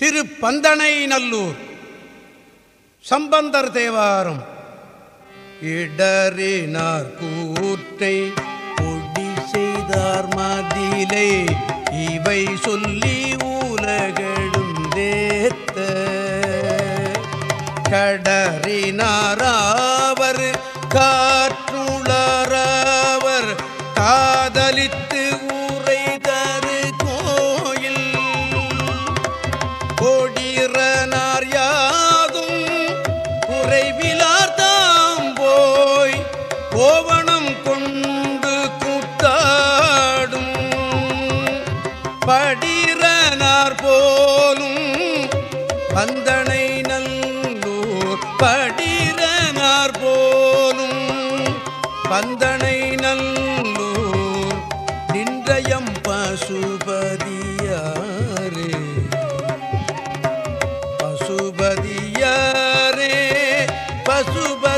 திரு பந்தனை நல்லூர் சம்பந்தர் தேவாரம். இடறினார் கூற்றை பொடி செய்தார் மதிலை. இவை சொல்லி உலகெழுந்தேத்த கடறினாராவர் காற்றுளரவர் காதலித்து கோடிரனார் யாதும் குறைவிலார் தாம் போய் கோவணம் கொண்டு கூத்தாடும். படிரனார் போலும் பந்தனை நல்லூர் படிரனார் போலும் பந்தனை நல்லூர் நின்றயம் பசுபதி பசுபதியாரே பசுபதி